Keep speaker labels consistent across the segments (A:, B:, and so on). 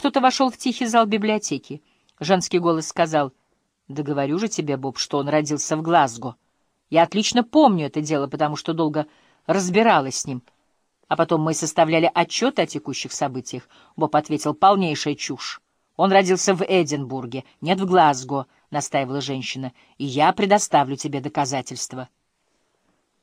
A: Кто-то вошел в тихий зал библиотеки. Женский голос сказал, «Да говорю же тебе, Боб, что он родился в Глазго. Я отлично помню это дело, потому что долго разбиралась с ним. А потом мы составляли отчеты о текущих событиях. Боб ответил, полнейшая чушь. Он родился в Эдинбурге, нет, в Глазго, — настаивала женщина, — и я предоставлю тебе доказательства.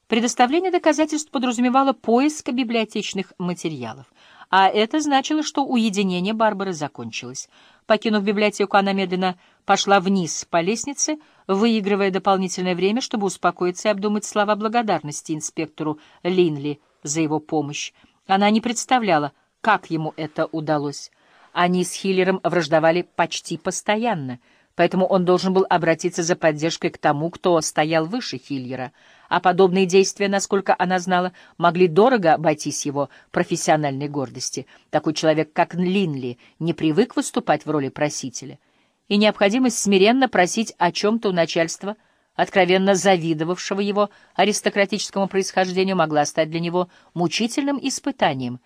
A: Предоставление доказательств подразумевало поиск библиотечных материалов, а это значило, что уединение Барбары закончилось. Покинув библиотеку, она медленно пошла вниз по лестнице, выигрывая дополнительное время, чтобы успокоиться и обдумать слова благодарности инспектору Линли за его помощь. Она не представляла, как ему это удалось. Они с Хиллером враждовали почти постоянно — поэтому он должен был обратиться за поддержкой к тому, кто стоял выше Хильера, а подобные действия, насколько она знала, могли дорого обойтись его профессиональной гордости. Такой человек, как Линли, не привык выступать в роли просителя, и необходимость смиренно просить о чем-то у начальства, откровенно завидовавшего его аристократическому происхождению, могла стать для него мучительным испытанием.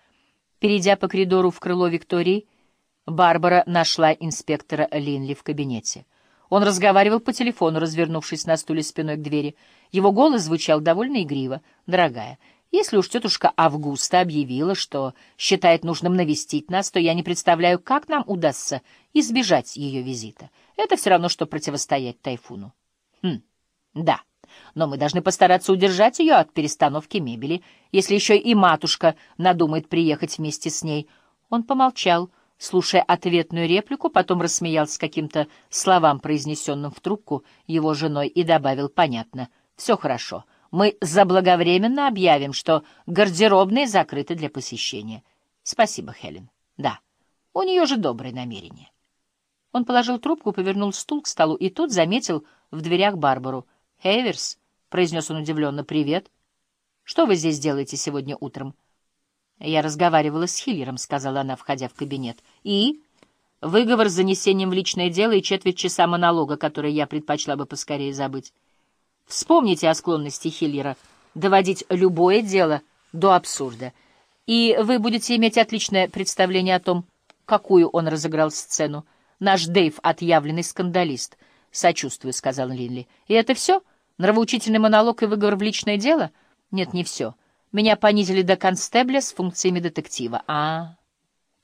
A: Перейдя по коридору в крыло Виктории, Барбара нашла инспектора Линли в кабинете. Он разговаривал по телефону, развернувшись на стуле спиной к двери. Его голос звучал довольно игриво. «Дорогая, если уж тетушка Августа объявила, что считает нужным навестить нас, то я не представляю, как нам удастся избежать ее визита. Это все равно, что противостоять тайфуну». «Хм, да, но мы должны постараться удержать ее от перестановки мебели, если еще и матушка надумает приехать вместе с ней». Он помолчал, — слушая ответную реплику, потом рассмеялся каким-то словам, произнесенным в трубку его женой, и добавил «понятно, все хорошо. Мы заблаговременно объявим, что гардеробные закрыты для посещения. Спасибо, Хелен. Да, у нее же добрые намерения». Он положил трубку, повернул стул к столу, и тут заметил в дверях Барбару. «Хейверс», — произнес он удивленно, — «привет. Что вы здесь делаете сегодня утром?» «Я разговаривала с Хиллером», — сказала она, входя в кабинет. «И?» «Выговор с занесением в личное дело и четверть часа монолога, который я предпочла бы поскорее забыть. Вспомните о склонности Хиллера доводить любое дело до абсурда, и вы будете иметь отличное представление о том, какую он разыграл сцену. Наш Дэйв — отъявленный скандалист. Сочувствую», — сказал Линли. «И это все? Нравоучительный монолог и выговор в личное дело?» «Нет, не все». Меня понизили до констебля с функциями детектива. А,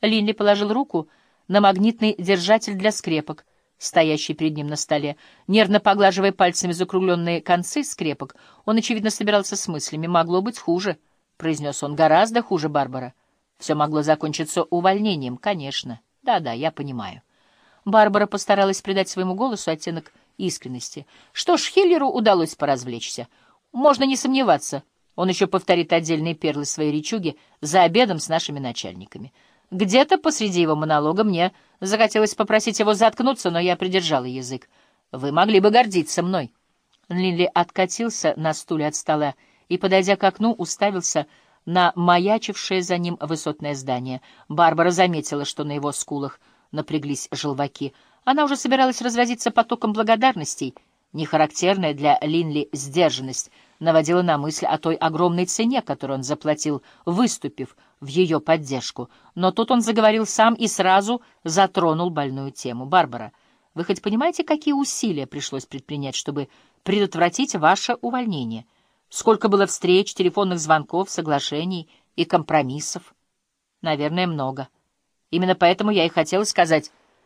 A: Линли положил руку на магнитный держатель для скрепок, стоящий перед ним на столе. Нервно поглаживая пальцами закругленные концы скрепок, он, очевидно, собирался с мыслями. «Могло быть хуже», — произнес он. «Гораздо хуже, Барбара. Все могло закончиться увольнением, конечно. Да-да, я понимаю». Барбара постаралась придать своему голосу оттенок искренности. Что ж, Хиллеру удалось поразвлечься. Можно не сомневаться — он еще повторит отдельные перлы своей речуги за обедом с нашими начальниками. Где-то посреди его монолога мне захотелось попросить его заткнуться, но я придержала язык. Вы могли бы гордиться мной. Линли откатился на стуле от стола и, подойдя к окну, уставился на маячившее за ним высотное здание. Барбара заметила, что на его скулах напряглись желваки. Она уже собиралась разразиться потоком благодарностей — Нехарактерная для Линли сдержанность наводила на мысль о той огромной цене, которую он заплатил, выступив в ее поддержку. Но тут он заговорил сам и сразу затронул больную тему. «Барбара, вы хоть понимаете, какие усилия пришлось предпринять, чтобы предотвратить ваше увольнение? Сколько было встреч, телефонных звонков, соглашений и компромиссов? Наверное, много. Именно поэтому я и хотела сказать